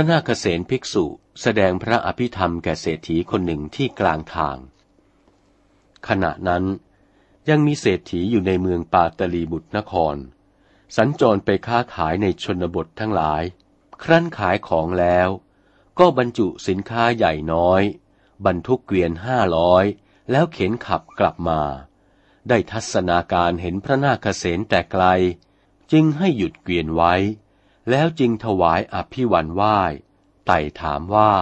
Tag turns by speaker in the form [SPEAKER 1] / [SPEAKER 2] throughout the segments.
[SPEAKER 1] พระนาคเษนภิกษุแสดงพระอภิธรรมแก่เศรษฐีคนหนึ่งที่กลางทาง ขณะนั้นยังมีเศรษฐีอยู่ในเมืองปาตลีบุตรนคร สัญจรไปค้าขายในชนบททั้งหลาย ครั้นขายของแล้ว ก็บรรจุสินค้าใหญ่น้อย บรรทุกเกวียนห้าร้อยแล้วเข็นขับกลับมา ได้ทัศนาการเห็นพระนาคเษนแต่ไกล จึงให้หยุดเกวียนไว้ แล้วจึงถวายอภิวันไหว้ ไต่ถามว่า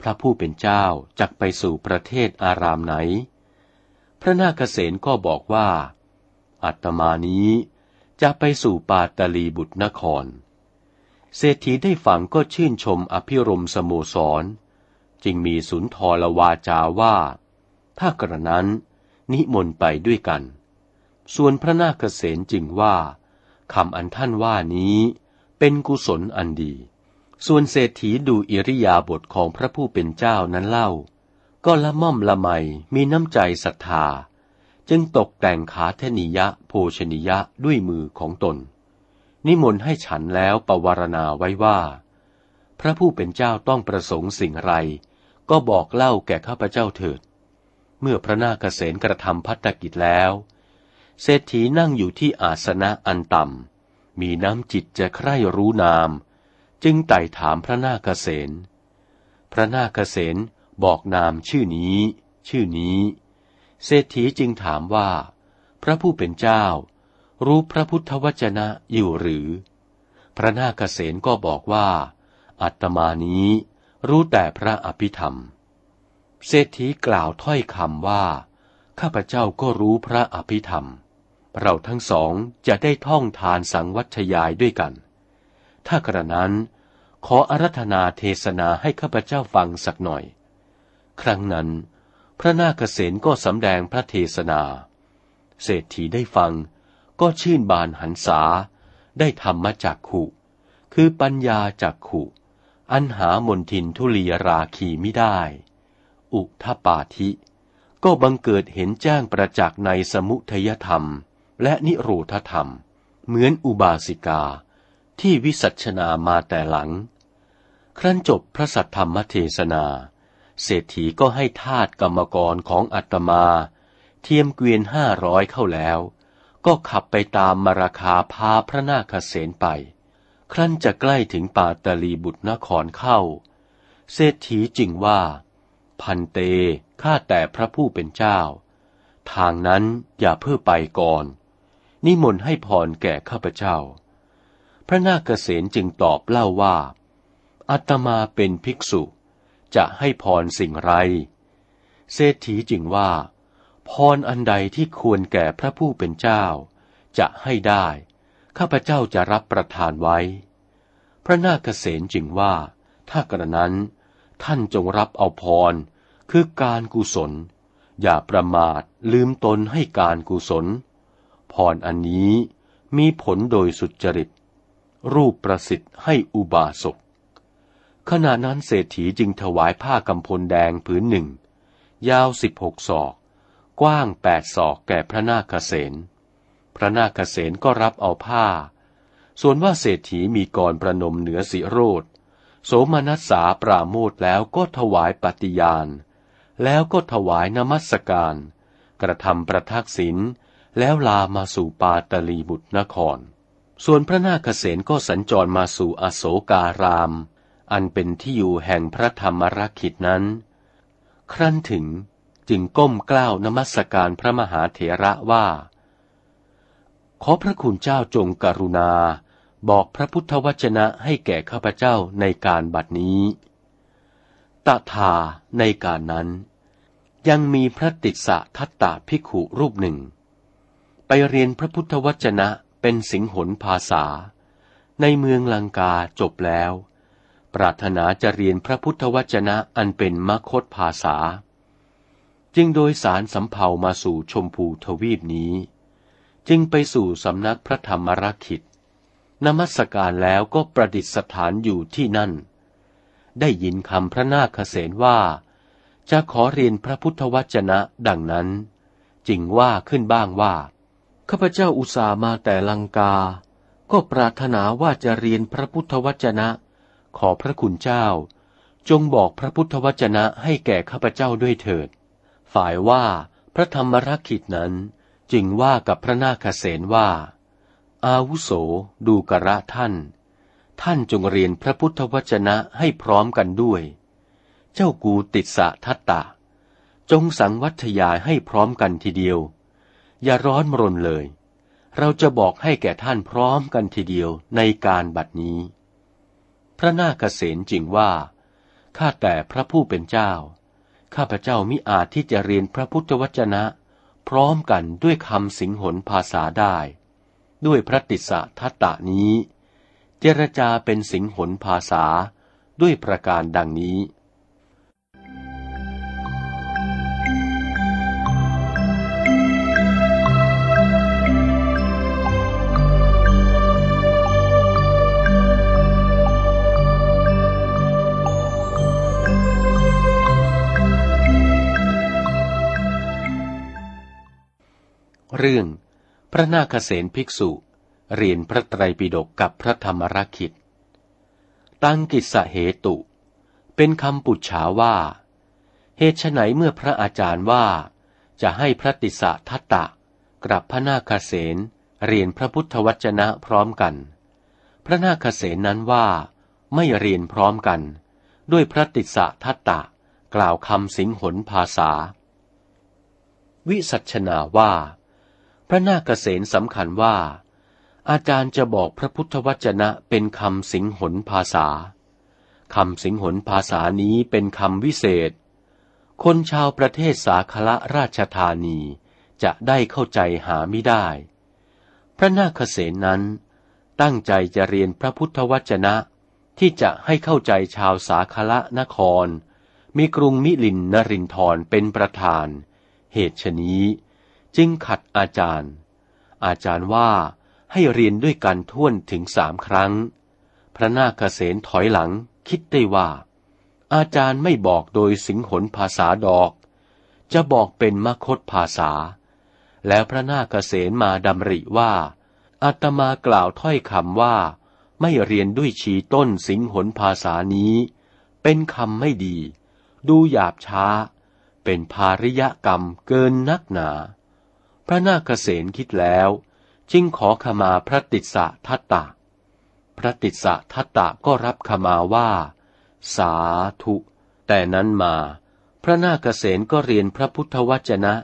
[SPEAKER 1] พระผู้เป็นเจ้าจักไปสู่ประเทศอารามไหน พระนาคเษนก็บอกว่า อัตมานี้จะไปสู่ปาตลีบุตรนคร เศรษฐีได้ฟังก็ชื่นชมอภิรมสโมสร จึงมีสุนทรวาจาว่า ถ้ากระนั้นนิมนต์ไปด้วยกัน ส่วนพระนาคเษนจึงว่าคำอันท่านว่านี้ เป็นกุศลอันดี ส่วนเศรษฐีดูอิริยาบถของพระผู้เป็นเจ้านั้นเล่า ก็ละม่อมละไมมีน้ำใจศรัทธา จึงตกแต่งขาเทนิยะโภชนิยะด้วยมือของตน นิมนต์ให้ฉันแล้วประวารณาไว้ว่า พระผู้เป็นเจ้าต้องประสงค์สิ่งไร ก็บอกเล่าแก่ข้าพเจ้าเถิด เมื่อพระนาคเษนกระทำพัฒกิจแล้ว เศรษฐีนั่งอยู่ที่อาสนะอันต่ำ มีน้ำจิตจะใคร่รู้นาม จึงไต่ถามพระนาคเษนพระนาคเษนบอกนามชื่อนี้ ชื่อนี้ เศรษฐีจึงถามว่า พระผู้เป็นเจ้า รู้พระพุทธวจนะอยู่หรือ พระนาคเษนก็บอกว่า อัตมานี้รู้แต่พระอภิธรรม เศรษฐีกล่าวถ้อยคำว่า ข้าพเจ้าก็รู้พระอภิธรรม เราทั้งสองจะได้ท่องทานสังวัชยายด้วยกัน ถ้ากระนั้น ขออารัธนาเทศนาให้ข้าพเจ้าฟังสักหน่อย ครั้งนั้น พระนาคเษนก็สำแดงพระเทศนา เศรษฐีได้ฟังก็ชื่นบานหันษา ได้ธรรมจากขุ คือปัญญาจากขุ อันหามนทินทุลีราคีไม่ได้ อุทปาธิ ก็บังเกิดเห็นแจ้งประจักษ์ในสมุทยธรรม และนิโรธธรรม เหมือนอุบาสิกาที่วิสัชนามาแต่หลัง ครั้นจบพระสัทธรรมเทศนา เศรษฐีก็ให้ทาสกรรมกรของอัตมา เทียมเกวียนห้าร้อยเข้าแล้ว ก็ขับไปตามมาราคาพาพระนาคเษนไป ครั้นจะใกล้ถึงปาตลีบุตรนครเข้า เศรษฐีจึงว่า พันเตข้าแต่พระผู้เป็นเจ้า ทางนั้นอย่าเพื่อไปก่อน นิมนต์ให้พรแก่ข้าพเจ้า พระนาคเษนจึงตอบเล่าว่าอัตมาเป็นภิกษุ จะให้พรสิ่งไร เศรษฐีจึงว่า พรอันใดที่ควรแก่พระผู้เป็นเจ้า จะให้ได้ ข้าพเจ้าจะรับประทานไว้ พระนาคเษนจึงว่า ถ้ากระนั้น ท่านจงรับเอาพร คือการกุศล อย่าประมาทลืมตนให้การกุศล พรอันนี้มีผลโดยสุจริต รูปประสิทธิ์ให้อุบาสก ขณะนั้นเศรษฐีจึงถวายผ้ากำพลแดงผืนหนึ่ง ยาวสิบหกศอก กว้างแปดศอกแก่พระนาคเษนพระนาคเษนก็รับเอาผ้า ส่วนว่าเศรษฐีมีกรประนมเหนือสิโรธโสมนัสสาปราโมทแล้วก็ถวายปฏิญาณ แล้วก็ถวายนมัสการ กระทำประทักษิณ แล้วลามาสู่ปาตลีบุตรนคร ส่วนพระนาคเษนก็สัญจรมาสู่อโศการาม อันเป็นที่อยู่แห่งพระธรรมรักขิตนั้น ครั้นถึงจึงก้มกล้าวนมัสการพระมหาเถระว่า ขอพระคุณเจ้าจงกรุณา บอกพระพุทธวจนะให้แก่ข้าพเจ้าในการบัดนี้ ตถาในการนั้น ยังมีพระติสสะทัตตาภิกขุรูปหนึ่ง ไปเรียนพระพุทธวจนะเป็นสิงหนภาษา ในเมืองลังกาจบแล้ว ปรารถนาจะเรียนพระพุทธวจนะอันเป็นมคตภาษา จึงโดยสารสำเภามาสู่ชมพูทวีปนี้ จึงไปสู่สำนักพระธรรมรักขิตนมัสการแล้วก็ประดิษฐานอยู่ที่นั่น ได้ยินคำพระนาคเษนว่า จะขอเรียนพระพุทธวจนะดังนั้น จึงว่าขึ้นบ้างว่า ข้าพเจ้าอุตส่าห์มาแต่ลังกา ก็ปรารถนาว่าจะเรียนพระพุทธวจนะ ขอพระคุณเจ้า จงบอกพระพุทธวจนะให้แก่ข้าพเจ้าด้วยเถิด ฝ่ายว่าพระธรรมรักขิตนั้น จึงว่ากับพระนาคเษนว่า อาวุโสดูกระท่าน ท่านจงเรียนพระพุทธวจนะให้พร้อมกันด้วย เจ้ากูติดสะทัตตะ จงสังวัทยายให้พร้อมกันทีเดียว อย่าร้อนมรนเลย เราจะบอกให้แก่ท่านพร้อมกันทีเดียวในการบัดนี้ พระนาคเษนจึงว่า ข้าแต่พระผู้เป็นเจ้า ข้าพเจ้ามิอาจที่จะเรียนพระพุทธวจนะ พร้อมกันด้วยคำสิงหนภาษาได้ ด้วยพระติสะทัตตะนี้ เจรจาเป็นสิงหนภาษาด้วยประการดังนี้ เรื่องพระนาคเษนภิกษุ เรียนพระไตรปิฎกกับพระธรรมรักิตตั้งกิสเหตุ เป็นคำปุจฉาว่า เหตุไนเมื่อพระอาจารย์ว่าจะให้พระติสะทัตตะกับพระนาคเษนเรียนพระพุทธวจนะพร้อมกัน พระนาคเษนนั้นว่าไม่เรียนพร้อมกัน ด้วยพระติสะทัตตะกล่าวคำสิงหนภาษา วิสัชนาว่า พระนาคเษนสำคัญว่า อาจารย์จะบอกพระพุทธวจนะเป็นคำสิงหนภาษาคำสิงหนภาษานี้เป็นคำวิเศษ คนชาวประเทศสาคละราชธานีจะได้เข้าใจหาไม่ได้ พระนาคเษนนั้น ตั้งใจจะเรียนพระพุทธวจนะที่จะให้เข้าใจชาวสาคละนคร มีกรุงมิลินนรินทรเป็นประธาน เหตุชนี้ จึงขัดอาจารย์ อาจารย์ว่าให้เรียนด้วยกันท่วนถึงสามครั้ง พระนาคเษนถอยหลังคิดได้ว่า อาจารย์ไม่บอกโดยสิงหนภาษาดอก จะบอกเป็นมคตภาษา แล้วพระนาคเษนมาดำริว่าอาตมากล่าวถ้อยคำว่า ไม่เรียนด้วยชีต้นสิงหนภาษานี้ เป็นคำไม่ดี ดูหยาบช้า เป็นภาริยกรรมเกินนักหนา พระนาคเษนคิดแล้ว จึงขอขมาพระติสสะทัตตะ พระติสสะทัตตะก็รับขมาว่า สาธุ แต่นั้นมา พระนาคเษนก็เรียนพระพุทธวจนะ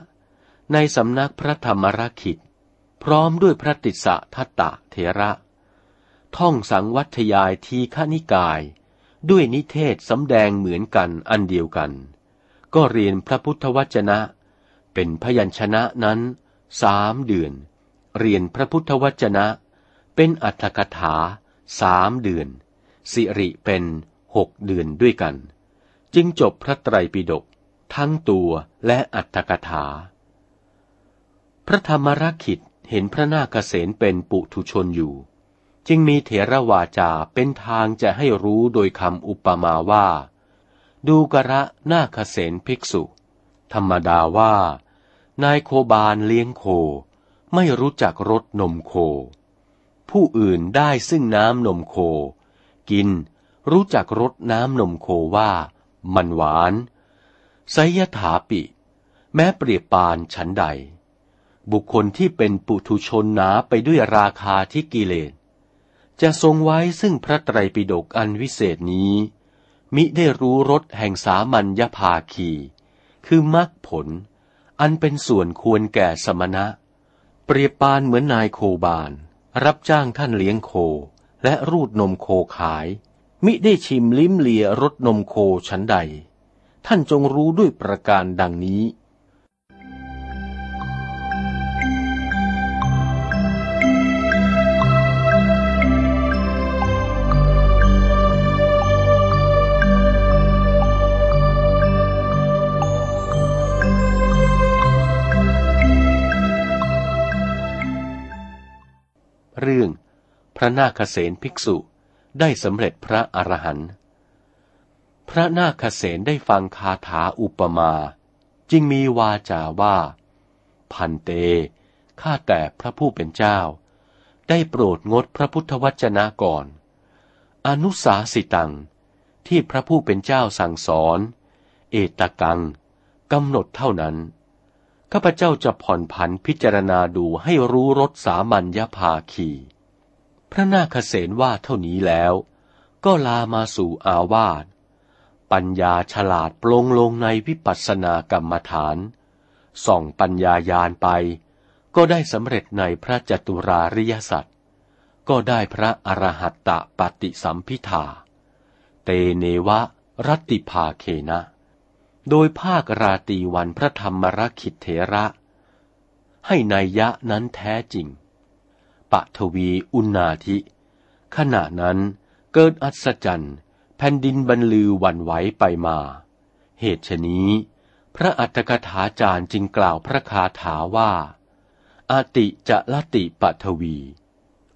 [SPEAKER 1] ในสำนักพระธรรมรคิดพร้อมด้วยพระติสสะทัตตะเถระ ท่องสังวัทยายทีฆนิกาย ด้วยนิเทศสำแดงเหมือนกันอันเดียวกัน ก็เรียนพระพุทธวจนะ เป็นพยัญชนะนั้น สามเดือน เรียนพระพุทธวจนะ เป็นอัตถกถาสามเดือน สิริเป็นหกเดือนด้วยกัน จึงจบพระไตรปิฎกทั้งตัวและอัตถกถา พระธรรมรักขิตเห็นพระนาคเษนเป็นปุถุชนอยู่ จึงมีเถรวาจาเป็นทางจะให้รู้โดยคำอุปมาว่า ดูกระนาคเษนภิกษุ ธรรมดาว่า นายโคบาลเลี้ยงโค ไม่รู้จักรสนมโค ผู้อื่นได้ซึ่งน้ำนมโค กินรู้จักรสน้ำนมโคว่ามันหวานไสยถาปิ แม้เปรียบปานฉันใด บุคคลที่เป็นปุถุชนหนาไปด้วยราคาที่กิเลส จะทรงไว้ซึ่งพระไตรปิฎกอันวิเศษนี้ มิได้รู้รสแห่งสามัญญภาคี คือมรรคผล อันเป็นส่วนควรแก่สมณะ เปรียบปานเหมือนนายโคบาน รับจ้างท่านเลี้ยงโค และรูดนมโคขาย มิได้ชิมลิ้มเลียรสนมโคชั้นใด ท่านจงรู้ด้วยประการดังนี้ เรื่อง พระนาคเษนภิกษุได้สำเร็จพระอรหันต์พระนาคเษนได้ฟังคาถาอุปมา จึงมีวาจาว่า พันเต ข้าแต่พระผู้เป็นเจ้า ได้โปรดงดพระพุทธวจนะก่อน อนุสาสิตัง ที่พระผู้เป็นเจ้าสั่งสอน เอตกังกำหนดเท่านั้น ข้าพเจ้าจะผ่อนผันพิจารณาดูให้รู้รสสามัญญภาคี พระนาคเษนว่าเท่านี้แล้ว ก็ลามาสู่อาวาส ปัญญาฉลาดปลงลงในวิปัสสนากรรมฐาน ส่องปัญญายานไป ก็ได้สำเร็จในพระจตุราริยสัตว์ก็ได้พระอรหัตตปฏิสัมพิธา เตเนวะรัตติภาเคนะ โดยภาคราตีวันพระธรรมรคิเถระ ให้นายยะนั้นแท้จริง ปะทวีอุณาธิ ขณะนั้นเกิดอัศจรรย์แผ่นดินบรรลือวันไหวไปมา เหตุฉนี้ พระอัตถกถาจารย์จึงกล่าวพระคาถาว่าอาติจะลติปะทวี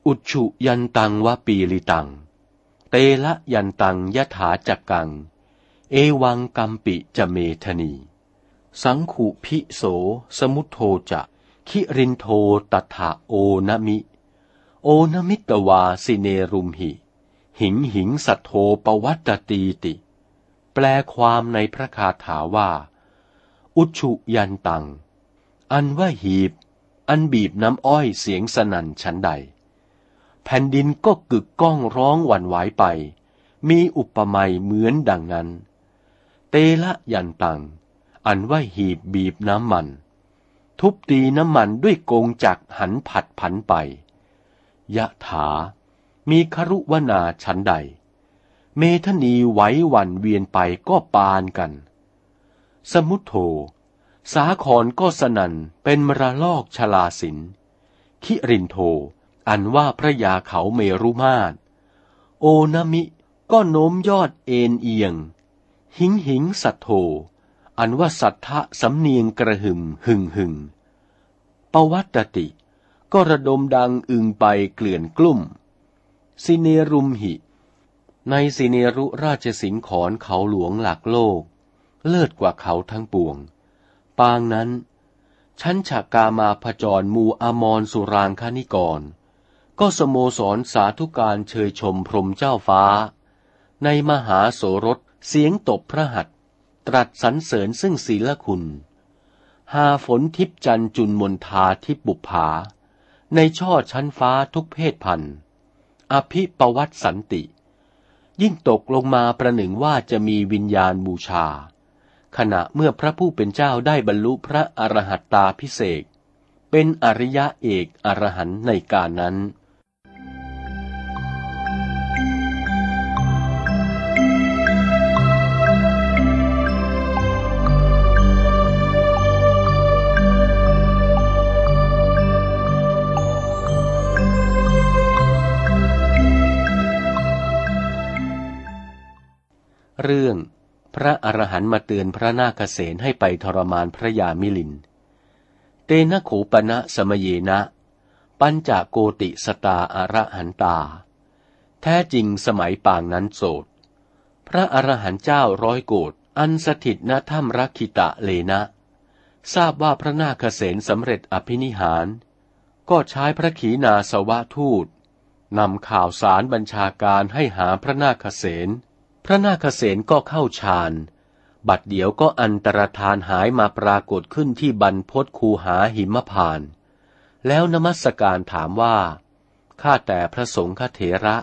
[SPEAKER 1] อุชุยันตังวะปีลิตัง เตละยันตังยถาจักกัง เอวังกัมปิจะเมธนี สังขุพิโส สมุทโธจะคิรินโทตถาโอนมิ โอนมิตวาสิเนรุมหิ หิงหิงสัทโธปวัตตีติ แปลความในพระคาถาว่า อุชุยันตัง อันว่าหีบ อันบีบน้ำอ้อยเสียงสนั่นชั้นใด แผ่นดินก็กึกก้องร้องหวั่นไหวไป มีอุปมาเหมือนดังนั้น เตละยันตัง อันว่าหีบบีบน้ำมัน ทุบตีน้ำมันด้วยโกงจักหันผัดผันไป ยะถา มีครุวนาชั้นใด เมทนีไหววันเวียนไปก็ปานกัน สมุทโธ สาครก็สนันเป็นมรลอกชลาสิน คิรินโท อันว่าพระยาเขาเมรุมาตโอนามิก็โน้มยอดเอ็นเอียง หิงหิงสัตโธอันว่าสัทธะสำเนียงกระหึ่มหึ่งหึงปวัตติ ก็ระดมดังอึงไปเกลื่อนกลุ่ม สิเนรุมหิ ในสิเนรุราชสิงขอนเขาหลวงหลักโลก เลิศกว่าเขาทั้งปวง ปางนั้น ชั้นฉากามาผจรมูอมรสุรางคณิกร ก็สโมสรสาธุการเชยชมพรมเจ้าฟ้า ในมหาโสรส เสียงตบพระหัตตรัสสรรเสริญซึ่งศีลคุณ หาฝนทิพจันจุนมนทาทิพบุภา ในช่อชั้นฟ้าทุกเพศพันธ์อภิปวัตสันติ ยิ่งตกลงมาประหนึ่งว่าจะมีวิญญาณบูชา ขณะเมื่อพระผู้เป็นเจ้าได้บรรลุพระอรหัตตาพิเศษเป็นอริยะเอกอรหันในการนั้น เรื่องพระอรหันต์มาเตือนพระนาคเษนให้ไปทรมานพระยามิลิน เตนะโขปณะสมเยนะ ปัญจโกติสตาอรหันตา แท้จริงสมัยปางนั้นโสด พระอรหันต์เจ้าร้อยโกดอันสถิตณถ้ำรักขิตะเลนะ ทราบว่าพระนาคเษนสำเร็จอภินิหาร ก็ใช้พระขีณาสวะทูตนำข่าวสารบัญชาการให้หาพระนาคเษน พระนาคเษนก็เข้าฌาน บัดเดี๋ยวก็อันตรธานหายมาปรากฏขึ้นที่บรรพศคูหาหิมพาน แล้วนมัสการถามว่า ข้าแต่พระสงฆ์เถระ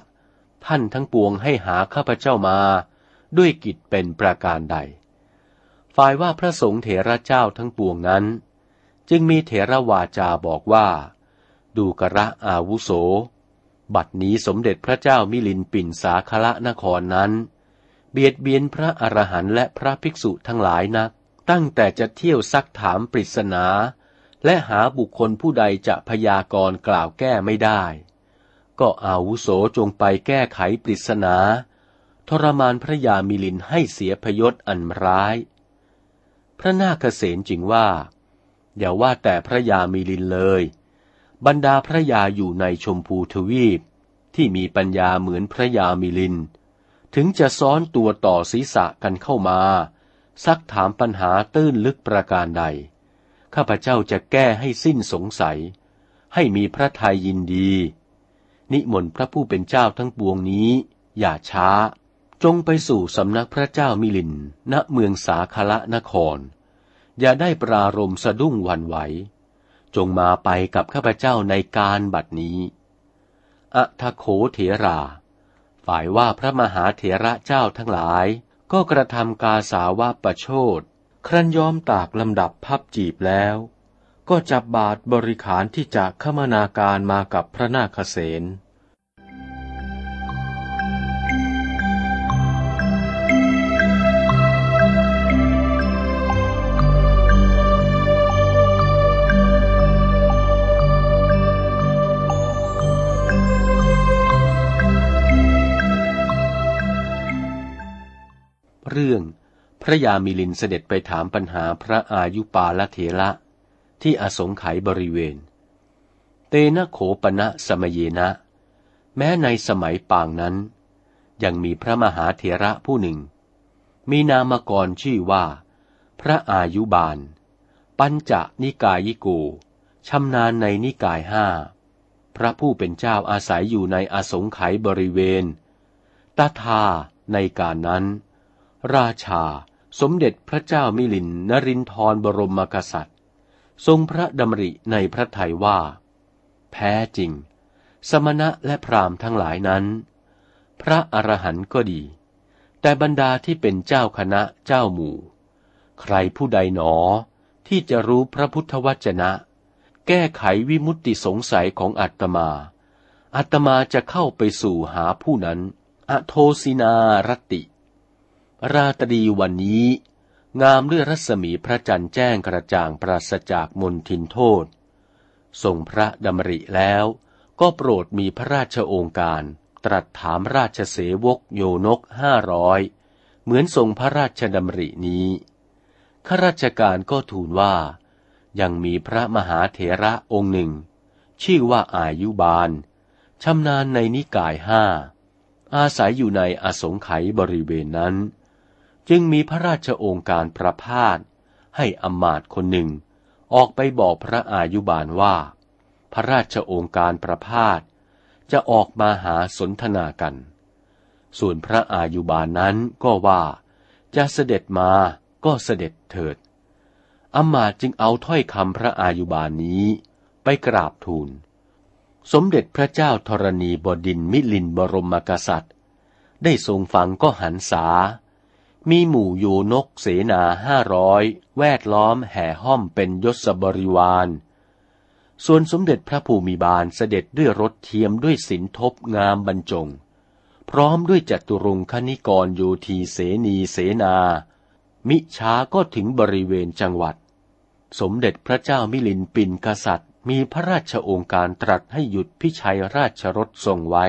[SPEAKER 1] ท่านทั้งปวงให้หาข้าพเจ้ามา ด้วยกิจเป็นประการใด ฝ่ายว่าพระสงฆ์เถระเจ้าทั้งปวงนั้น จึงมีเถระวาจาบอกว่า ดูกระอาวุโส บัดนี้สมเด็จพระเจ้ามิลินปินสาคละนครนั้น เบียดเบียนพระอรหันต์และพระภิกษุทั้งหลายนัก ตั้งแต่จะเที่ยวซักถามปริศนา และหาบุคคลผู้ใดจะพยากรณ์กล่าวแก้ไม่ได้ ก็อาวุโสจงไปแก้ไขปริศนาทรมานพระยามิลินให้เสียพยศอันร้าย พระนาคเษนจึงว่า อย่าว่าแต่พระยามิลินเลย บรรดาพระยาอยู่ในชมพูทวีปที่มีปัญญาเหมือนพระยามิลิน ถึงจะซ้อนตัวต่อศีรษะกันเข้ามา ซักถามปัญหาตื้นลึกประการใด ข้าพเจ้าจะแก้ให้สิ้นสงสัย ให้มีพระทัยยินดี นิมนต์พระผู้เป็นเจ้าทั้งปวงนี้ อย่าช้า จงไปสู่สำนักพระเจ้ามิลิน ณเมืองสาคละนคร อย่าได้ปรารมสะดุ้งวันไหว จงมาไปกับข้าพเจ้าในการบัดนี้อะทโขเถรา ฝ่ายว่าพระมหาเถระเจ้าทั้งหลาย ก็กระทำกาสาวะประโชดครั้นย้อมตากลำดับพับจีบแล้ว ก็จับบาทบริขารที่จะขมนาการมากับพระนาคเสน เรื่อง พระยามิลินเสด็จไปถามปัญหาพระอายุปาลเถระที่อสงไขยบริเวณ เตนะโขปณะสมเยนะ แม้ในสมัยปางนั้น ยังมีพระมหาเถระผู้หนึ่ง มีนามกรชื่อว่า พระอายุบาล ปัญจนิกายิโกชำนาญในนิกายห้า พระผู้เป็นเจ้าอาศัยอยู่ในอสงไขยบริเวณตาทาในการนั้น ราชา สมเด็จพระเจ้ามิลินนรินทรบรมกษัตริย์ ทรงพระดำริในพระทัยว่า แพ้จริง สมณะและพราหมณ์ทั้งหลายนั้น พระอรหันต์ก็ดี แต่บรรดาที่เป็นเจ้าคณะเจ้าหมู่ ใครผู้ใดหนอที่จะรู้พระพุทธวจนะ แก้ไขวิมุตติสงสัยของอัตมาอัตมาจะเข้าไปสู่หาผู้นั้น อโทสินา รติ ราตรีวันนี้ งามด้วยรัศมีพระจันทร์แจ้งกระจ่างปราศจากมนทินโทษทรงพระดำริแล้วก็โปรดมีพระราชองการ ตรัสถามราชเสวกโยนกห้าร้อยเหมือนทรงพระราชดำรินี้ข้าราชการก็ทูลว่า ยังมีพระมหาเถระองค์หนึ่ง ชื่อว่าอายุบาลชำนาญในนิกายห้าอาศัยอยู่ในอสงไขยบริเวณนั้น จึงมีพระราชโองการประพาสให้อมาตคนหนึ่ง ออกไปบอกพระอายุบาลว่า พระราชโองการประพาสจะออกมาหาสนทนากัน ส่วนพระอายุบาลนั้นก็ว่าจะเสด็จมาก็เสด็จเถิดอมาตจึงเอาถ้อยคำพระอายุบาลนี้ไปกราบทูล สมเด็จพระเจ้าธรณีบดินมิลินบรมกษัตริย์ ได้ทรงฟังก็หันษา มีหมู่โยนกเสนาห้าร้อยแวดล้อมแห่ห้อมเป็นยศบริวารส่วนสมเด็จพระภูมิบาลเสด็จด้วยรถเทียมด้วยสินทบงามบรรจง พร้อมด้วยจัตุรงคณิกรโยทีเสนีเสนา มิช้าก็ถึงบริเวณจังหวัด สมเด็จพระเจ้ามิลินปินกษัตริย์ มีพระราชโองการตรัสให้หยุดพิชัยราชรถทรงไว้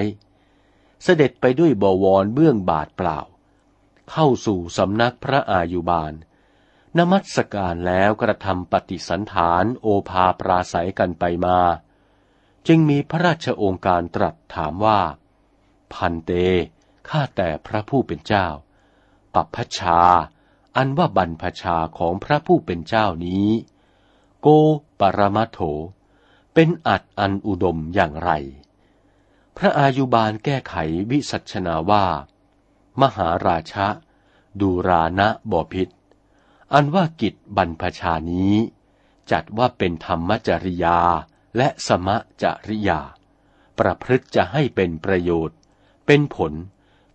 [SPEAKER 1] เสด็จไปด้วยบวรเบื้องบาทเปล่า เข้าสู่สำนักพระอายุบาล นมัสการแล้วกระทำปฏิสันฐานโอภาปราศัยกันไปมา จึงมีพระราชโองการตรัสถามว่า พันเต ข้าแต่พระผู้เป็นเจ้า ปัปพชา อันว่าบรรพชาของพระผู้เป็นเจ้านี้ โกปรมาโถ เป็นอัดอันอุดมอย่างไร พระอายุบาลแก้ไขวิสัชนาว่า มหาราชะ ดูรานะบอพิษอันว่ากิจบรรพชานี้ จัดว่าเป็นธรรมจริยาและสมะจริยา ประพฤติจะให้เป็นประโยชน์ เป็นผล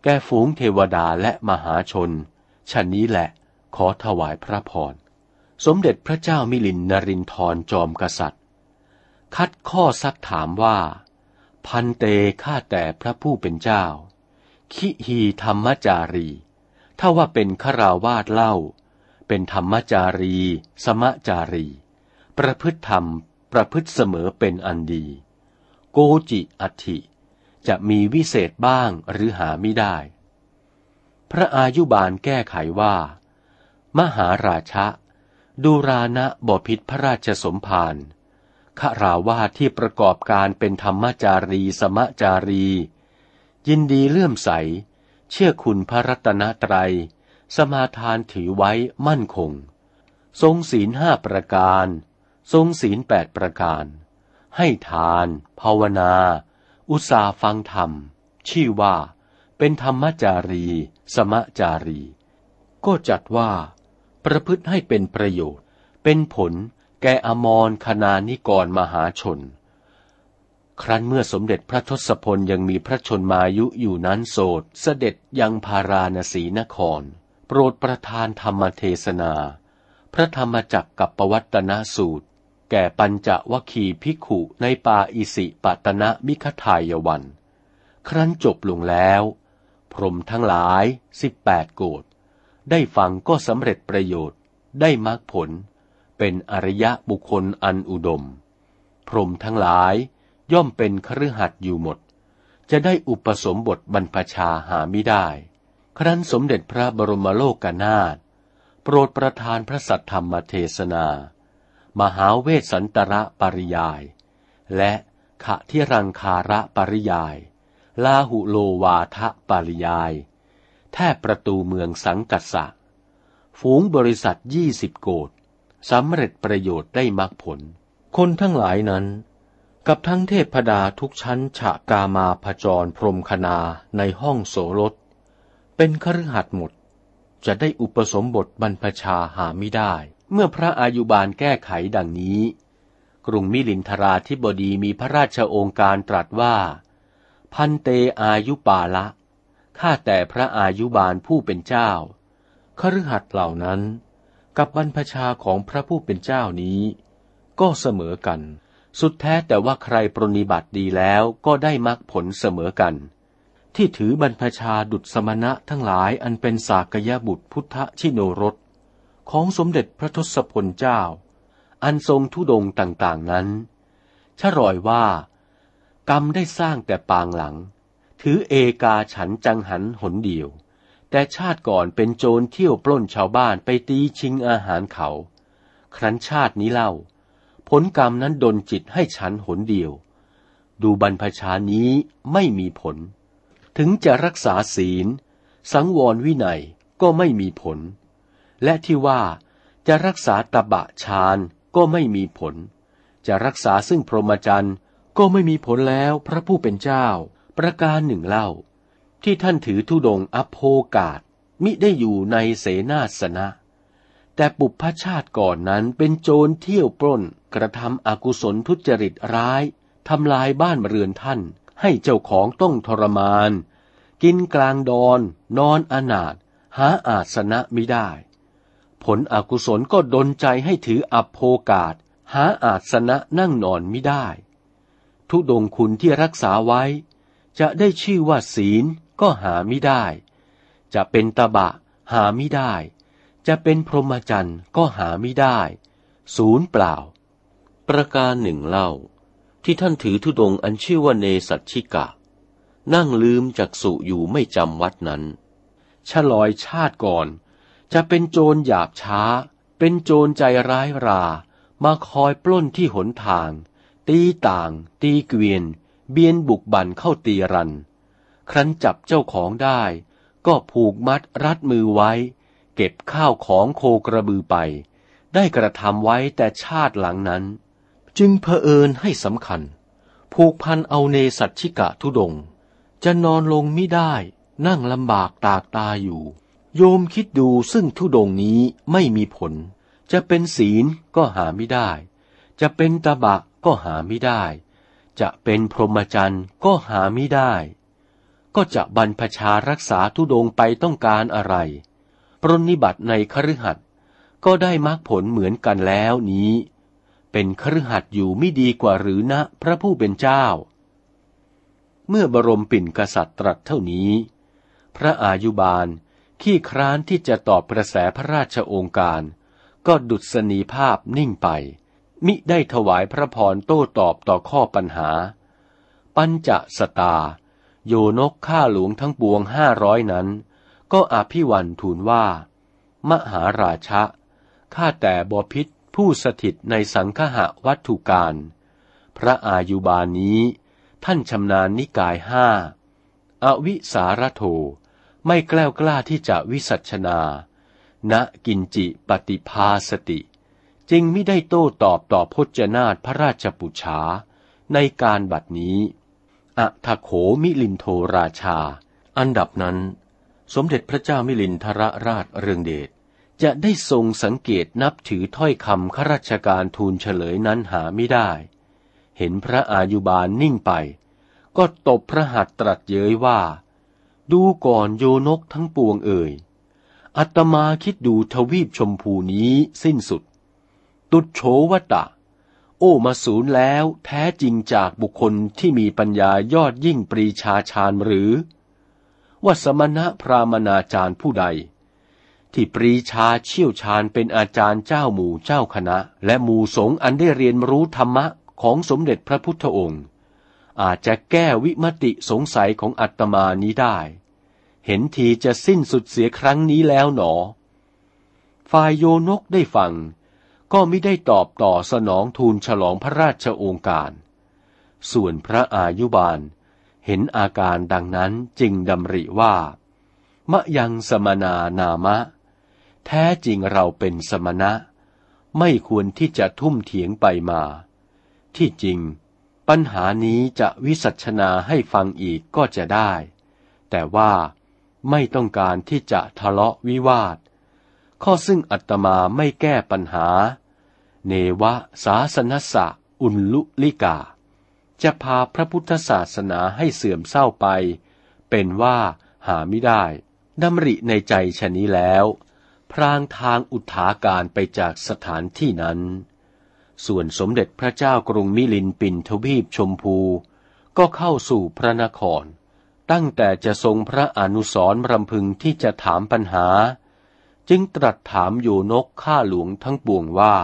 [SPEAKER 1] แก่ฝูงเทวดาและมหาชนชนนี้แหละขอถวายพระพร สมเด็จพระเจ้ามิลินนรินทรจอมกษัตริย์ คัดข้อซักถามว่า พันเตข้าแต่พระผู้เป็นเจ้า คิฮีธรรมจารี ถ้าว่าเป็นขราวาสเล่า เป็นธรรมจารี สมจารี ประพฤติธรรม ประพฤติเสมอเป็นอันดี โกจิอัติจะมีวิเศษบ้างหรือหาไม่ได้ พระอายุบาลแก้ไขว่า มหาราชะ ดูรานะบพิษพระราชสมภารขราวาที่ประกอบการเป็นธรรมจารี สมจารี ยินดีเลื่อมใส เชื่อคุณพระรัตนตรัย สมาทานถือไว้มั่นคง ทรงศีลห้าประการ ทรงศีลแปดประการ ให้ทาน ภาวนา อุตสาฟังธรรม ชื่อว่า เป็นธรรมจารี สมจารี ก็จัดว่า ประพฤติให้เป็นประโยชน์ เป็นผลแก่อมรคณานิกรมหาชน ครั้นเมื่อสมเด็จพระทศพลยังมีพระชนมายุอยู่นั้นโสดเสด็จยังพาราณสีนคร โปรดประทานธรรมเทศนา พระธรรมจักรกับปวัตนสูตร แก่ปัญจวคีภิกขุในป่าอิสิปตนะมิคทายวัน ครั้นจบลงแล้ว พรมทั้งหลายสิบแปดโกดได้ฟังก็สำเร็จประโยชน์ได้มรรคผล เป็นอริยะบุคคลอันอุดม พรมทั้งหลาย ย่อมเป็นครือหัดอยู่หมด จะได้อุปสมบทบรรพชาหาไม่ได้ ครั้นสมเด็จพระบรมโลกนาถโปรดประทานพระสัทธรรมเทศนา มหาเวสสันตระปริยาย และขะที่รังคาระปริยาย ลาหุโลวาทะปริยาย แทบประตูเมืองสังกัสสะ ฝูงบริษัทยี่สิบโกดสำเร็จประโยชน์ได้มรรคผล คนทั้งหลายนั้น กับทั้งเทพดาทุกชั้นฉะกามาพจรพรมคณาในห้องโสรถ เป็นคฤหัสถ์หมด จะได้อุปสมบทบรรพชาหาไม่ได้ เมื่อพระอายุบาลแก้ไขดังนี้ กรุงมิลินทราธิบดีมีพระราชโองการตรัสว่า พันเตอายุปาละข้าแต่พระอายุบาลผู้เป็นเจ้าคฤหัสถ์เหล่านั้น กับบรรพชาของพระผู้เป็นเจ้านี้ ก็เสมอกัน สุดแท้แต่ว่าใครปรนิบัติดีแล้วก็ได้มรรคผลเสมอกัน ที่ถือบรรพชาดุจสมณะทั้งหลายอันเป็นสากยบุตรพุทธชิโนรสของสมเด็จพระทศพลเจ้า อันทรงทุดงต่างๆนั้น ชรอยว่า กรรมได้สร้างแต่ปางหลัง ถือเอกาฉันจังหันหนเดียว แต่ชาติก่อนเป็นโจรเที่ยวปล้นชาวบ้านไปตีชิงอาหารเขา ครั้นชาตินี้เล่า ผลกรรมนั้นดนจิตให้ฉันหนเดียว ดูบรรพชานี้ไม่มีผล ถึงจะรักษาศีล สังวรวินัยก็ไม่มีผล และที่ว่าจะรักษาตบะฌานก็ไม่มีผล จะรักษาซึ่งพรหมจรรย์ก็ไม่มีผลแล้วพระผู้เป็นเจ้า ประการหนึ่งเล่า ที่ท่านถือธุดงค์อโภกาศมิได้อยู่ในเสนาสนะ แต่ปุพพชาติก่อนนั้นเป็นโจรเที่ยวปล้น กระทำอกุศลทุจริตร้ายทำลายบ้านเรือนท่าน ให้เจ้าของต้องทรมาน กินกลางดอน นอนอนาถหาอาสนะไมิได้ ผลอกุศลก็ดนใจให้ถืออโภกาศ หาอาสนะนั่งนอนไมิได้ ทุดงคุณที่รักษาไว้ จะได้ชื่อว่าศีลก็หาไม่ได้ จะเป็นตบะหาไม่ได้ จะเป็นพรหมจรรย์ก็หาไม่ได้ ศูนย์เปล่า ประการหนึ่งเล่า ที่ท่านถือธุดงอันชื่อว่าเนสัชชิกะ นั่งลืมจากสุอยู่ไม่จำวัดนั้นฉลอยชาติก่อน จะเป็นโจรหยาบช้า เป็นโจรใจร้ายรา มาคอยปล้นที่หนทาง ตีต่าง ตีเกวียน เบียนบุกบันเข้าตีรัน ครั้นจับเจ้าของได้ ก็ผูกมัดรัดมือไว้ เก็บข้าวของโคกระบือไป ได้กระทำไว้แต่ชาติหลังนั้น จึงเผอิญให้สำคัญ ผูกพันเอาเนสัชชิกะทุดง จะนอนลงไม่ได้ นั่งลำบากตากตาอยู่ โยมคิดดูซึ่งทุดงนี้ไม่มีผล จะเป็นศีลก็หาไม่ได้ จะเป็นตบะก็หาไม่ได้ จะเป็นพรหมจรรย์ก็หาไม่ได้ ก็จะบรรพชารักษาทุดงไปต้องการอะไร ปรนนิบัติในคฤหัสถ์ก็ได้มรรคผลเหมือนกันแล้วนี้ เป็นคฤหัสถ์อยู่ไม่ดีกว่าหรือนะพระผู้เป็นเจ้า เมื่อบรมปิ่นกษัตริย์ตรัสเท่านี้ พระอายุบาลขี้คร้านที่จะตอบกระแสพระราชองค์การ ก็ดุษณีภาพนิ่งไป มิได้ถวายพระพรโต้ตอบต่อข้อปัญหา ปัญจสตา โยนกข้าหลวงทั้งปวงห้าร้อยนั้น ก็อภิวันทูลว่า มหาราชะข้าแต่บพิษ ผู้สถิตในสังคหะวัตถุการ พระอายุบาลนี้ ท่านชำนาญนิกายห้าอวิสารโท ไม่แกล้วกล้าที่จะวิสัชนา ณกินจิปฏิภาสติ จึงไม่ได้โต้ตอบต่อพจนาถพระราชปุชาในการบัดนี้อัทโขมิลินโทราชา อันดับนั้น สมเด็จพระเจ้ามิลินทรราชเรืองเดช จะได้ทรงสังเกตนับถือถ้อยคำข้าราชการทูลเฉลยนั้นหาไม่ได้ เห็นพระอายุบาลนิ่งไป ก็ตบพระหัตถ์ตรัสเย้ยว่า ดูก่อนโยนกทั้งปวงเอ่ย อัตมาคิดดูทวีปชมพูนี้สิ้นสุด ตุดโฉวตะ โอ้มาสูญแล้วแท้จริงจากบุคคลที่มีปัญญายอดยิ่งปรีชาชาญหรือ ว่าสมณะพรามนาจารย์ผู้ใด ที่ปรีชาเชี่ยวชาญเป็นอาจารย์เจ้าหมู่เจ้าคณะ และหมู่สงฆ์อันได้เรียนรู้ธรรมะของสมเด็จพระพุทธองค์ อาจจะแก้วิมติสงสัยของอัตมานี้ได้ เห็นทีจะสิ้นสุดเสียครั้งนี้แล้วหนอ ฝ่ายโยนกได้ฟัง ก็ไม่ได้ตอบต่อสนองทูลฉลองพระราชโองการ ส่วนพระอายุบาลเห็นอาการดังนั้นจึงดำริว่ามะยังสมนานามะ แท้จริงเราเป็นสมณะ ไม่ควรที่จะทุ่มเถียงไปมา ที่จริง ปัญหานี้จะวิสัชนาให้ฟังอีกก็จะได้ แต่ว่าไม่ต้องการที่จะทะเลาะวิวาท ข้อซึ่งอัตมาไม่แก้ปัญหา เนวะสาสนสะอุลลุลิกา จะพาพระพุทธศาสนาให้เสื่อมเศร้าไป เป็นว่าหาไม่ได้ดำริในใจชนี้แล้ว พรางทางอุทาการไปจากสถานที่นั้น ส่วนสมเด็จพระเจ้ากรุงมิลินปินทวีปชมพู ก็เข้าสู่พระนคร ตั้งแต่จะทรงพระอนุสรรำพึงที่จะถามปัญหา จึงตรัสถามอยู่นกข้าหลวงทั้งปวงว่า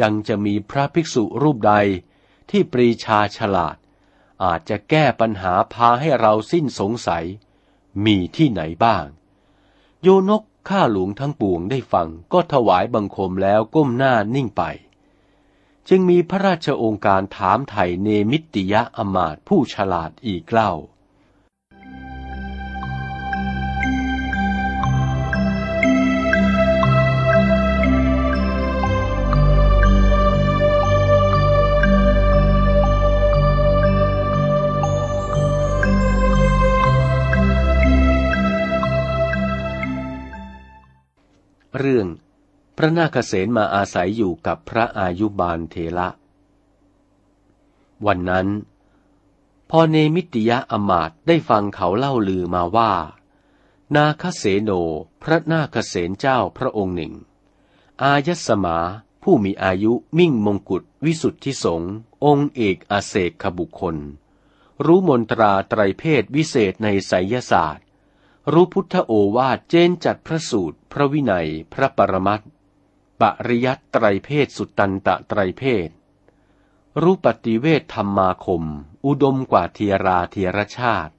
[SPEAKER 1] ยังจะมีพระภิกษุรูปใดที่ปรีชาฉลาด อาจจะแก้ปัญหาพาให้เราสิ้นสงสัย มีที่ไหนบ้าง โยนก ข้าหลวงทั้งปวงได้ฟังก็ถวายบังคมแล้วก้มหน้านิ่งไป จึงมีพระราชองค์การถามไถ่เนมิตติยะอมาตผู้ฉลาดอีกเล่า เรื่อง พระนาคเษนมาอาศัยอยู่กับพระอายุบาลเทระ วันนั้น พอเนมิติยะอมาตได้ฟังเขาเล่าลือมาว่า นาคเสโนพระนาคเษนเจ้าพระองค์หนึ่ง อายสมาผู้มีอายุมิ่งมงกุฎวิสุทธิสงฆ์องค์เอกอาเศกขบุคคล รู้มนตราไตรเพศวิเศษในไสยศาสตร์ รู้พุทธโอวาทเจนจัดพระสูตร พระวินัย พระปรมัตถ์ปริยัตไตรเพศสุตตันตะไตรเพศ รู้ปฏิเวทธรรมาคม อุดมกว่าเทียราเทียรชาติ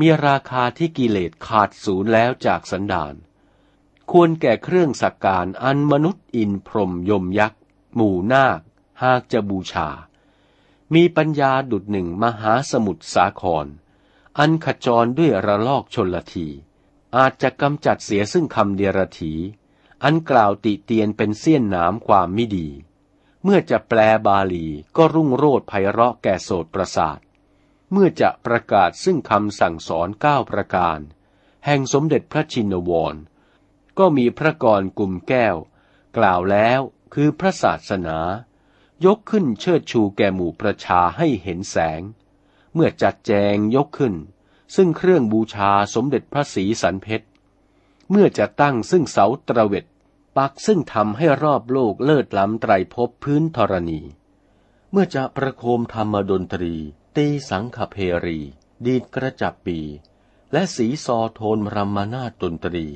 [SPEAKER 1] มีราคาที่กิเลสขาดศูนย์แล้วจากสันดาน ควรแก่เครื่องสักการอันมนุษย์อินทร์พรหมยมยักษ์ หมู่นาค หากจะบูชา มีปัญญาดุจหนึ่งมหาสมุทรสาคร อันขจรด้วยระลอกชนละที อาจจะกำจัดเสียซึ่งคำเดียรถีอันกล่าวติเตียนเป็นเสี้ยนหนามความไม่ดี เมื่อจะแปลบาลีก็รุ่งโรดไพเราะแก่โสตประสาท เมื่อจะประกาศซึ่งคำสั่งสอนเก้าประการ แห่งสมเด็จพระชินวร ก็มีพระกรกลุ่มแก้ว กล่าวแล้วคือพระศาสนา ยกขึ้นเชิดชูแก่หมู่ประชาให้เห็นแสง เมื่อจัดแจงยกขึ้น ซึ่งเครื่องบูชาสมเด็จพระศรีสันเพชร เมื่อจะตั้งซึ่งเสาตระเวทปักซึ่งทำให้รอบโลกเลิศล้ำไตรภพพื้นธรณี เมื่อจะประโคมธรรมดนตรี ตีสังขเพรี ดีดกระจับปี และสีซอโทนรมานาดนตรี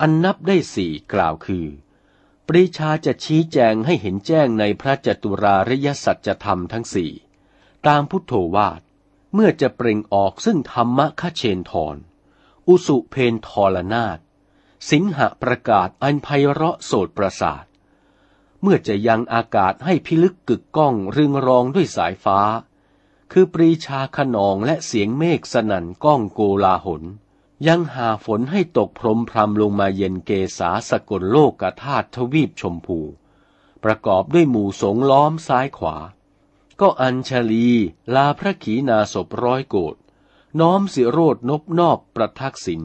[SPEAKER 1] อันนับได้สี่กล่าวคือปริชาจะชี้แจงให้เห็นแจ้งในพระจตุราริยสัจธรรมทั้งสี่ ตามพุทโธวาท เมื่อจะเปล่งออกซึ่งธรรมะคเชนทร อุสุเพนทรนาฏสิงหะประกาศอันไพเราะโสดประสาท เมื่อจะยังอากาศให้พิลึกกึกก้องรึงรองด้วยสายฟ้า คือปรีชาขนองและเสียงเมฆสนั่นก้องโกลาหน ยังหาฝนให้ตกพรมพรำลงมาเย็นเกษาสกลโลกกธาตุทวีปชมพู ประกอบด้วยหมู่สงล้อมซ้ายขวา ก็อัญชลีลาพระขีณาศพร้อยโกดน้อมสิโรดนบนอบประทักษิณ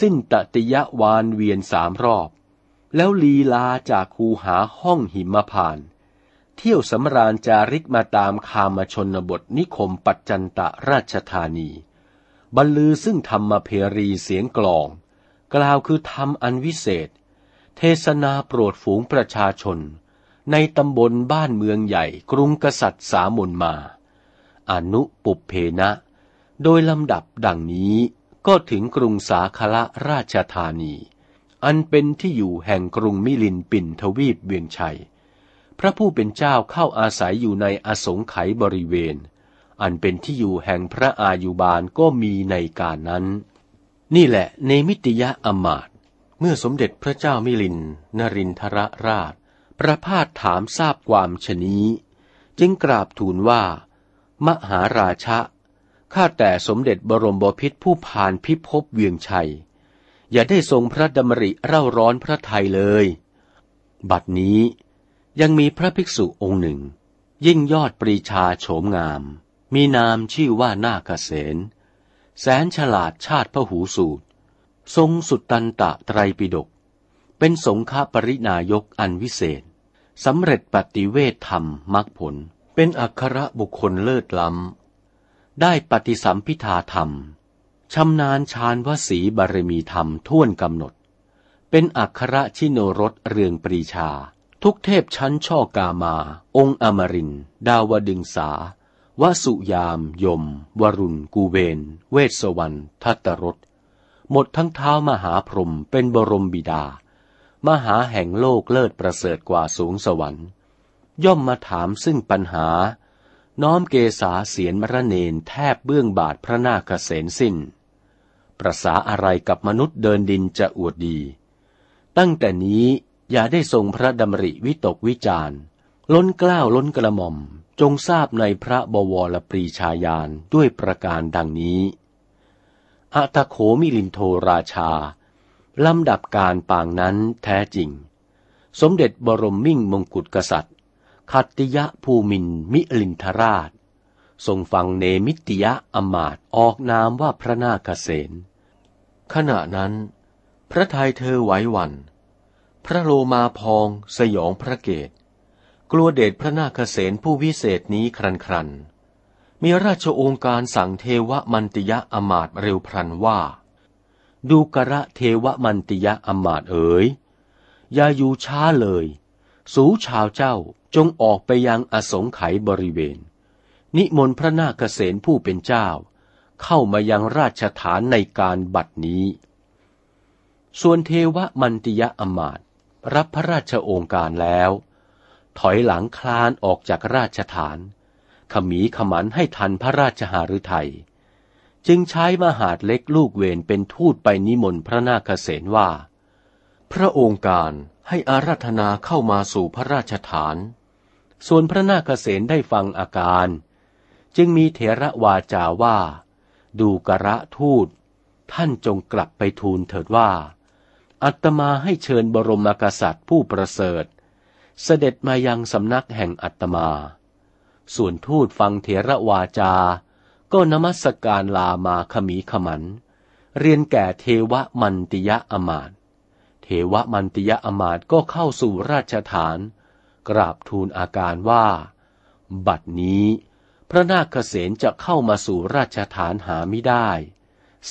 [SPEAKER 1] สิ้นตติยวานเวียนสามรอบ แล้วลีลาจากคูหาห้องหิมพาน เที่ยวสำราญจาริกมาตามคามชนบทนิคมปัจจันตะราชธานี บรรลือซึ่งธรรมเพรีเสียงกลอง กล่าวคือธรรมอันวิเศษ เทศนาโปรดฝูงประชาชน ในตำบลบ้านเมืองใหญ่กรุงกษัตริย์สามนมา อนุปุเพนะ โดยลำดับดังนี้ก็ถึงกรุงสาคละราชธานี อันเป็นที่อยู่แห่งกรุงมิลินปินทวีปเวียงชัย พระผู้เป็นเจ้าเข้าอาศัยอยู่ในอสงไขยบริเวณ อันเป็นที่อยู่แห่งพระอายุบาลก็มีในการนั้น นี่แหละในมิติยะอมาตเมื่อสมเด็จพระเจ้ามิลินนรินทรราช ประพาสถามทราบความชนี้ จึงกราบทูลว่า มหาราชะข้าแต่สมเด็จบรมบพิตรผู้ผ่านพิภพเวียงชัย อย่าได้ทรงพระดำริเร่าร้อนพระไทยเลย บัดนี้ยังมีพระภิกษุองค์หนึ่ง ยิ่งยอดปรีชาโฉมงาม มีนามชื่อว่านาคเสนแสนฉลาดชาติพระหูสูตร ทรงสุตตันตะไตรปิฎกเป็นสงฆปรินายกอันวิเศษ สำเร็จปฏิเวทธรรมมรรคผล เป็นอัครบุคคลเลิศล้ำ ได้ปฏิสัมพิธาธรรมชำนาญชาญวสีบารมีธรรมท่วนกำหนด เป็นอัครชิโนรสเรืองปรีชา ทุกเทพชั้นช่อกามา องค์อมริน ดาวดึงสาวสุยาม ยม วรุณ กูเวนเวสสวรรณทัตรสหมดทั้งเท้ามหาพรหมเป็นบรมบิดา มหาแห่งโลกเลิศประเสริฐกว่าสูงสวรรค์ ย่อมมาถามซึ่งปัญหา น้อมเกษาเสียนมรเนนแทบเบื้องบาทพระนาคเษนสิ้น ประสาอะไรกับมนุษย์เดินดินจะอวดดี ตั้งแต่นี้อย่าได้ทรงพระดำริวิตกวิจารล้นเกล้าล้นกระหม่อมจงทราบในพระบวรปรีชาญาณด้วยประการดังนี้อัตโขมิลินโทราชา ลำดับการปางนั้นแท้จริง สมเด็จบรมมิ่งมงกุฎกษัตริย์ขัตติยะภูมินมิลินทราช ทรงฟังเนมิติยะอมาตย์ออกนามว่าพระนาคเษนขณะนั้น พระทัยเธอไหวหวัน พระโลมาพองสยองพระเกต กลัวเดชพระนาคเษนผู้วิเศษนี้ครันครันมีราชองค์การสั่งเทวมันติยะอมาตเร็วพรันว่า ดูกระเทวมันติยะอมาตเอ๋ยอย่าอยู่ช้าเลย สูชาวเจ้าจงออกไปยังอสงไขยบริเวณ นิมนต์พระนาคเษนผู้เป็นเจ้า เข้ามายังราชฐานในการบัดนี้ ส่วนเทวมันติยะอมาตรับพระราชโองการแล้ว ถอยหลังคลานออกจากราชฐาน ขมีขมันให้ทันพระราชหฤทัย จึงใช้มหาดเล็กลูกเวนเป็นทูตไปนิมนต์พระนาคเษนว่า พระองค์การให้อาราธนาเข้ามาสู่พระราชฐาน ส่วนพระนาคเษนได้ฟังอาการ จึงมีเถระวาจาว่า ดูกระทูต ท่านจงกลับไปทูลเถิดว่า อัตมาให้เชิญบรมกษัตริย์ผู้ประเสริฐ เสด็จมายังสำนักแห่งอัตมา ส่วนทูตฟังเถระวาจา ก็นมัสการลามาขมีขมัน เรียนแก่เทวมันติยะอมาตเทวมันติยะอมาตก็เข้าสู่ราชฐาน กราบทูลอาการว่า บัดนี้ พระนาคเษนจะเข้ามาสู่ราชฐานหาไม่ได้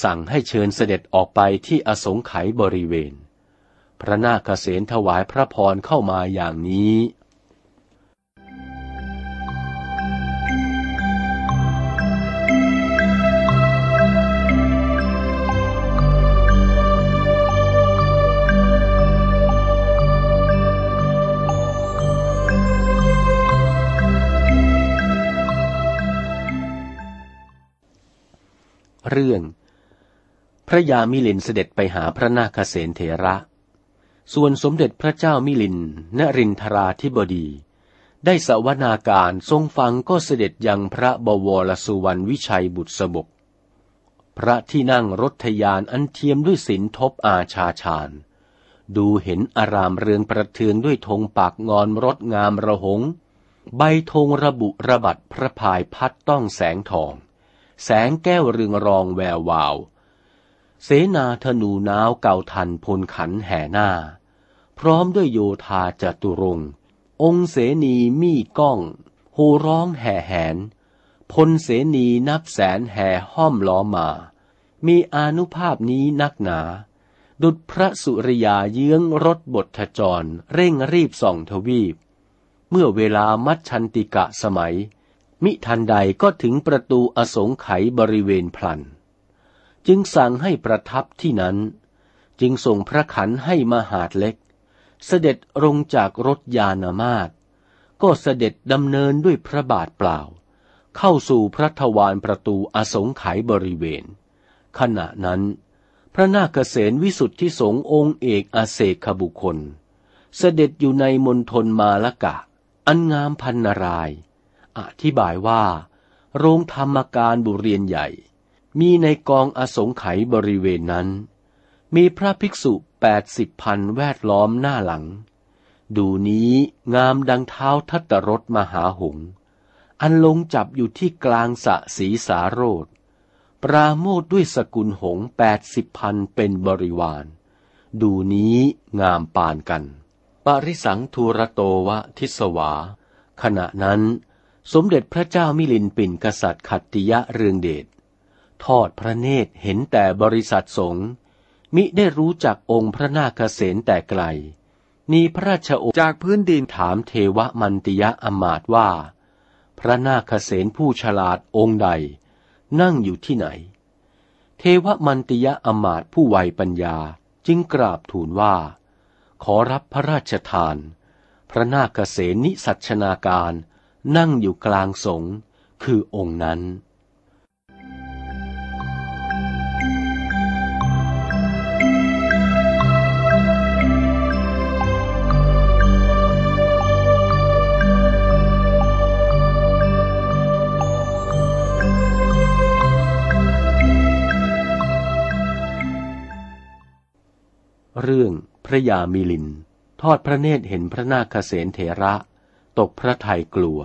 [SPEAKER 1] สั่งให้เชิญเสด็จออกไปที่อสงไขยบริเวณ พระนาคเษนถวายพระพรเข้ามาอย่างนี้ เรื่อง พระยามิลินเสด็จไปหาพระนาคเษนเถระ ส่วนสมเด็จพระเจ้ามิลินนรินทราธิบดี ได้สวนาการทรงฟังก็เสด็จยังพระบวรสุวรรณวิชัยบุตรสบก พระที่นั่งรถทยานอันเทียมด้วยศิลทบอาชาชาญ ดูเห็นอารามเรืองประเทืองด้วยธงปากงอนรถงามระหง ใบธงระบุระบัดพระพายพัดต้องแสงทอง แสงแก้วเรืองรองแวววาว เสนาธนูน้าวเก่าทันพลขันแห่หน้า พร้อมด้วยโยธาจตุรงค์องค์เสนีมีก้องโหร้องแห่แหน พลเสนีนับแสนแห่ห้อมล้อมา มีอนุภาพนี้นักหนา ดุดพระสุริยาเยื้องรถบทจร เร่งรีบส่องทวีป เมื่อเวลามัชชันติกะสมัย มิทันใดก็ถึงประตูอสงไขยบริเวณพลัน จึงสั่งให้ประทับที่นั้น จึงส่งพระขันให้มหาดเล็ก เสด็จลงจากรถยานามาตก็เสด็จดำเนินด้วยพระบาทเปล่า เข้าสู่พระทวารประตูอสงไขยบริเวณ ขณะนั้น พระนาคเษนวิสุทธิสงฆ์องค์เอกอาเสกบุคคล เสด็จอยู่ในมณฑลมาละกะ อันงามพันนาราย อธิบายว่า โรงธรรมการบุเรียนใหญ่ มีในกองอสงไขยบริเวณนั้น มีพระภิกษุแปดสิบพันแวดล้อมหน้าหลัง ดูนี้งามดังเท้าทัตรถมหาหงอันลงจับอยู่ที่กลางสะสีสาโรดปราโมทด้วยสกุลหงแปดสิบพันเป็นบริวาร ดูนี้งามปานกัน ปริสังทูรโตวะทิสวา ขณะนั้น สมเด็จพระเจ้ามิลินปินกษัตริย์ขัตติยะเรืองเดชทอดพระเนตรเห็นแต่บริษัทสงฆ์มิได้รู้จักองค์พระนาคเษนแต่ไกล มีพระราชโอจากพื้นดินถามเทวมันติยะอมาตว่า พระนาคเษนผู้ฉลาดองค์ใด นั่งอยู่ที่ไหน เทวมันติยะอมาตผู้ไวปัญญาจึงกราบทูลว่า ขอรับพระราชทาน พระนาคเษนนิสัชนาการ นั่งอยู่กลางสงฆ์คือองค์นั้น เรื่องพระยามิลิน ทอดพระเนตรเห็นพระนาคเษนเถระ ตกพระทัยกลัว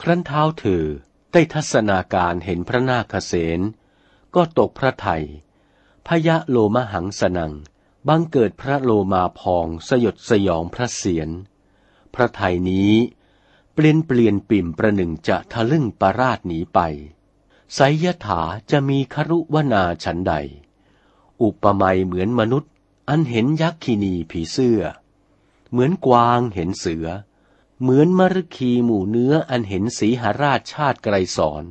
[SPEAKER 1] ครั้นเท้าเธอได้ทัศนาการเห็นพระนาคเษนก็ตกพระทัยพยะโลมหังสนัง บังเกิดพระโลมาพองสยดสยองพระเสียรพระไทยนี้เปลี่ยนเปลี่ยนปิ่มประหนึ่งจะทะลึ่งประราชหนีไปไสยถาจะมีครุวนาฉันใด อุปมาเหมือนมนุษย์อันเห็นยักษินีผีเสื้อ เหมือนกวางเห็นเสือ เหมือนมรคีหมู่เนื้ออันเห็นสีหราชชาติไกรสอน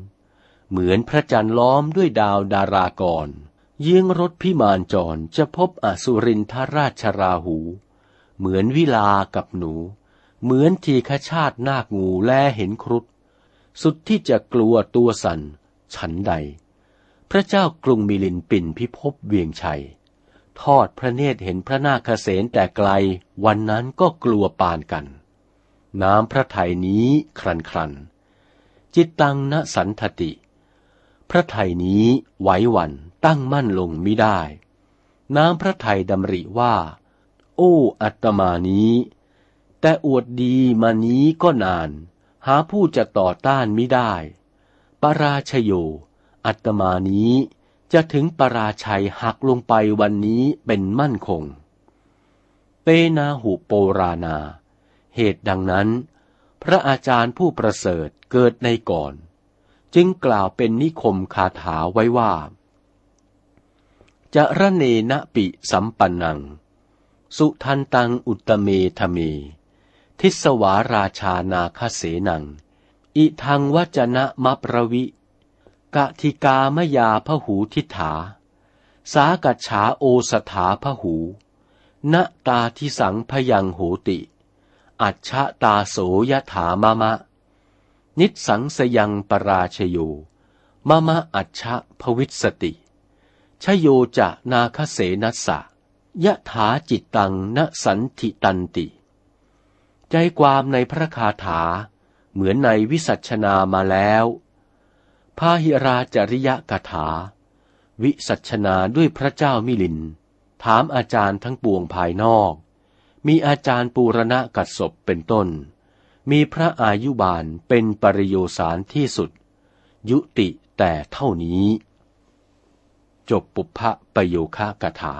[SPEAKER 1] เหมือนพระจันทร์ล้อมด้วยดาวดารากร เยี่ยงรถพิมานจรจะพบอสุรินทราชราหู เหมือนวิลากับหนู เหมือนทีฆชาตินาคงูแลเห็นครุฑสุดที่จะกลัวตัวสันฉันใด พระเจ้ากรุงมิลินปินพิภพเวียงชัย ทอดพระเนตรเห็นพระนาคเษนแต่ไกล วันนั้นก็กลัวปานกัน น้ำพระทัยนี้ครันครัน จิตตังนสันทติ พระทัยนี้ไหวหวันตั้งมั่นลงไมิได้ น้ำพระทัยดำริว่า โอ้อัตมานี้ แต่อวดดีมานี้ก็นาน หาผู้จะต่อต้านไมิได้ ปราชโย อัตมานี้ จะถึงปราชัยหักลงไปวันนี้เป็นมั่นคง เปนาหุโปราณา เหตุดังนั้น พระอาจารย์ผู้ประเสริฐเกิดในก่อน จึงกล่าวเป็นนิคมคาถาไว้ว่า จะระเนนะปิสัมปันนัง สุทันตังอุตเมธเม ทิสวาราชานาคเสนัง อิทังวจนะมะประวิ กะทิกามยาพหูทิฐาสากัจฉาโอสถาพหูณตาทิสังพยังโหติ อัจฉตาโสยถามะมะ นิสังสยังปราชโยมะมะอัจฉพวิสติ ชโยจะนาคเสนัสสะยะถาจิตตังนสันทิตันติ ใจความในพระคาถาเหมือนในวิสัชนามาแล้ว พาหิราจริยกถา วิสัชนาด้วยพระเจ้ามิลิน ถามอาจารย์ทั้งปวงภายนอก มีอาจารย์ปูรณะกัดศพเป็นต้น มีพระอายุบาลเป็นปริโยสารที่สุด ยุติแต่เท่านี้ จบปุพพะประโยคะกถา